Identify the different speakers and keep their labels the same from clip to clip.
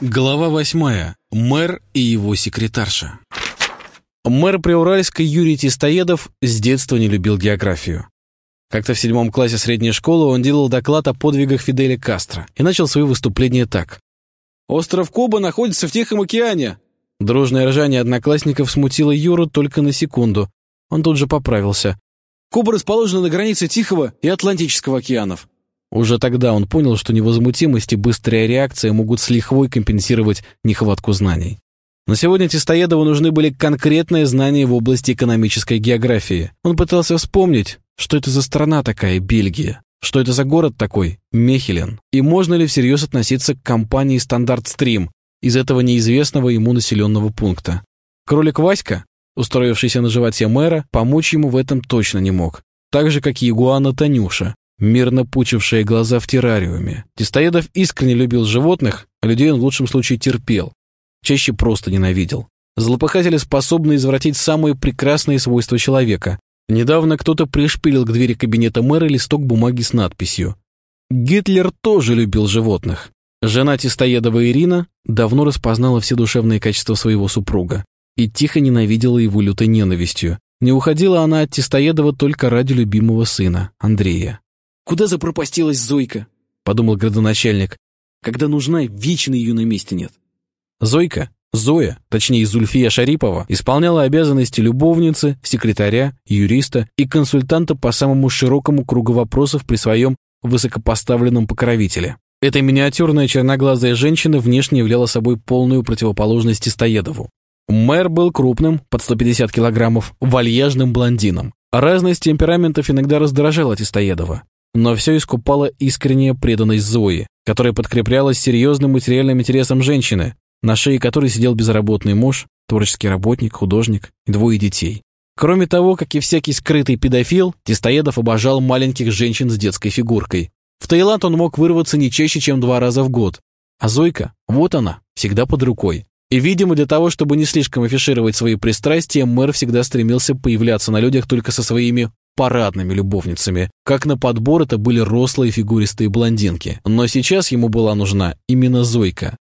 Speaker 1: Глава восьмая. Мэр и его секретарша. Мэр Приуральска Юрий Тистоедов с детства не любил географию. Как-то в седьмом классе средней школы он делал доклад о подвигах Фиделя Кастро и начал свое выступление так. «Остров Куба находится в Тихом океане!» Дружное ржание одноклассников смутило Юру только на секунду. Он тут же поправился. «Куба расположена на границе Тихого и Атлантического океанов. Уже тогда он понял, что невозмутимость и быстрая реакция могут с лихвой компенсировать нехватку знаний. Но сегодня Тестоедову нужны были конкретные знания в области экономической географии. Он пытался вспомнить, что это за страна такая Бельгия, что это за город такой Мехелен, и можно ли всерьез относиться к компании «Стандарт Стрим» из этого неизвестного ему населенного пункта. Кролик Васька, устроившийся на животе мэра, помочь ему в этом точно не мог. Так же, как и игуана Танюша, мирно пучившие глаза в террариуме. Тестоедов искренне любил животных, а людей он в лучшем случае терпел. Чаще просто ненавидел. Злопыхатели способны извратить самые прекрасные свойства человека. Недавно кто-то пришпилил к двери кабинета мэра листок бумаги с надписью. Гитлер тоже любил животных. Жена Тестоедова Ирина давно распознала все душевные качества своего супруга и тихо ненавидела его лютой ненавистью. Не уходила она от Тестоедова только ради любимого сына, Андрея. «Куда запропастилась Зойка?» — подумал градоначальник. «Когда нужна, вечно ее на месте нет». Зойка, Зоя, точнее Зульфия Шарипова, исполняла обязанности любовницы, секретаря, юриста и консультанта по самому широкому кругу вопросов при своем высокопоставленном покровителе. Эта миниатюрная черноглазая женщина внешне являла собой полную противоположность Стоедову. Мэр был крупным, под 150 килограммов, вальяжным блондином. Разность темпераментов иногда раздражала Тестоедова. Но все искупала искренняя преданность Зои, которая подкреплялась серьезным материальным интересом женщины, на шее которой сидел безработный муж, творческий работник, художник и двое детей. Кроме того, как и всякий скрытый педофил, Тестоедов обожал маленьких женщин с детской фигуркой. В Таиланд он мог вырваться не чаще, чем два раза в год. А Зойка, вот она, всегда под рукой. И, видимо, для того, чтобы не слишком афишировать свои пристрастия, мэр всегда стремился появляться на людях только со своими парадными любовницами. Как на подбор это были рослые фигуристые блондинки. Но сейчас ему была нужна именно Зойка.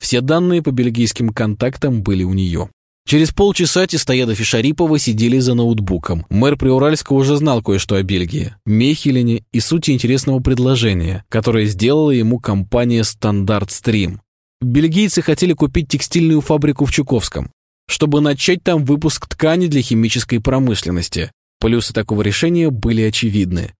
Speaker 1: Все данные по бельгийским контактам были у нее. Через полчаса Тестоядов и Шарипова сидели за ноутбуком. Мэр Приуральска уже знал кое-что о Бельгии, Мехелине и сути интересного предложения, которое сделала ему компания «Стандарт Стрим». Бельгийцы хотели купить текстильную фабрику в Чуковском, чтобы начать там выпуск ткани для химической промышленности. Плюсы такого решения были очевидны.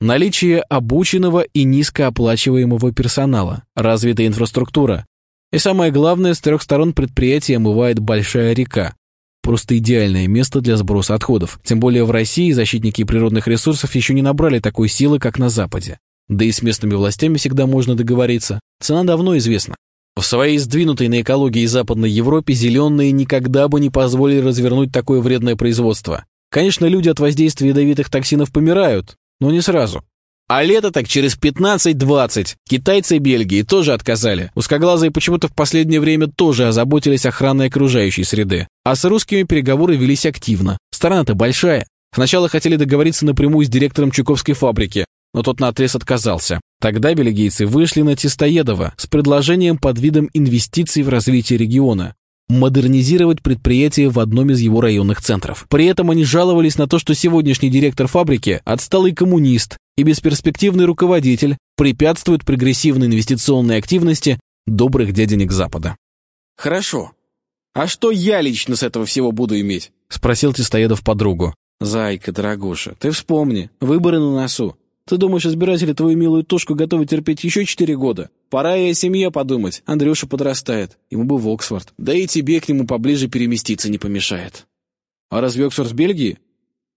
Speaker 1: Наличие обученного и низкооплачиваемого персонала, развитая инфраструктура. И самое главное, с трех сторон предприятия омывает большая река. Просто идеальное место для сброса отходов. Тем более в России защитники природных ресурсов еще не набрали такой силы, как на Западе. Да и с местными властями всегда можно договориться. Цена давно известна. В своей сдвинутой на экологии Западной Европе зеленые никогда бы не позволили развернуть такое вредное производство. Конечно, люди от воздействия ядовитых токсинов помирают, но не сразу. А лето так через 15-20. Китайцы и Бельгии тоже отказали. Узкоглазые почему-то в последнее время тоже озаботились охраной окружающей среды. А с русскими переговоры велись активно. Страна-то большая. Сначала хотели договориться напрямую с директором Чуковской фабрики, но тот наотрез отказался. Тогда бельгийцы вышли на Тестоедова с предложением под видом инвестиций в развитие региона модернизировать предприятие в одном из его районных центров. При этом они жаловались на то, что сегодняшний директор фабрики – отсталый коммунист и бесперспективный руководитель, препятствует прогрессивной инвестиционной активности добрых дяденек Запада. «Хорошо. А что я лично с этого всего буду иметь?» – спросил Тестоедов подругу. «Зайка, дорогуша, ты вспомни, выборы на носу. Ты думаешь, избиратели твою милую тушку готовы терпеть еще четыре года? Пора и о семье подумать. Андрюша подрастает. Ему бы в Оксфорд. Да и тебе к нему поближе переместиться не помешает. А разве Оксфорд в Бельгии?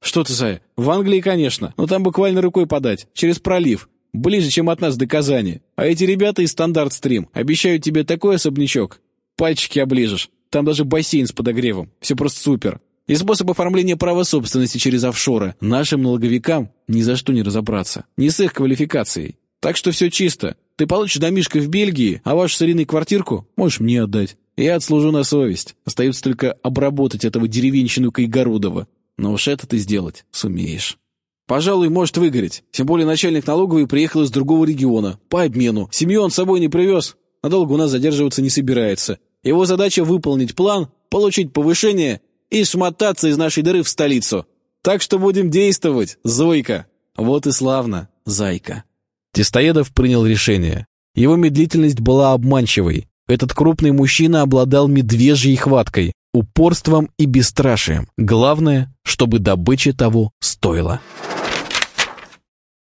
Speaker 1: Что ты, Зая? В Англии, конечно. Но там буквально рукой подать. Через пролив. Ближе, чем от нас до Казани. А эти ребята из Стандарт Стрим обещают тебе такой особнячок. Пальчики оближешь. Там даже бассейн с подогревом. Все просто супер. И способ оформления права собственности через офшоры нашим налоговикам ни за что не разобраться. Не с их квалификацией. Так что все чисто. Ты получишь домишко в Бельгии, а вашу с квартирку можешь мне отдать. Я отслужу на совесть. Остается только обработать этого деревенщину Кайгородова. Но уж это ты сделать сумеешь. Пожалуй, может выгореть. Тем более начальник налоговой приехал из другого региона. По обмену. Семью он с собой не привез. надолго у нас задерживаться не собирается. Его задача выполнить план, получить повышение и шмотаться из нашей дыры в столицу. Так что будем действовать, Зойка. Вот и славно, Зайка. Тестоедов принял решение. Его медлительность была обманчивой. Этот крупный мужчина обладал медвежьей хваткой, упорством и бесстрашием. Главное, чтобы добыча того стоила.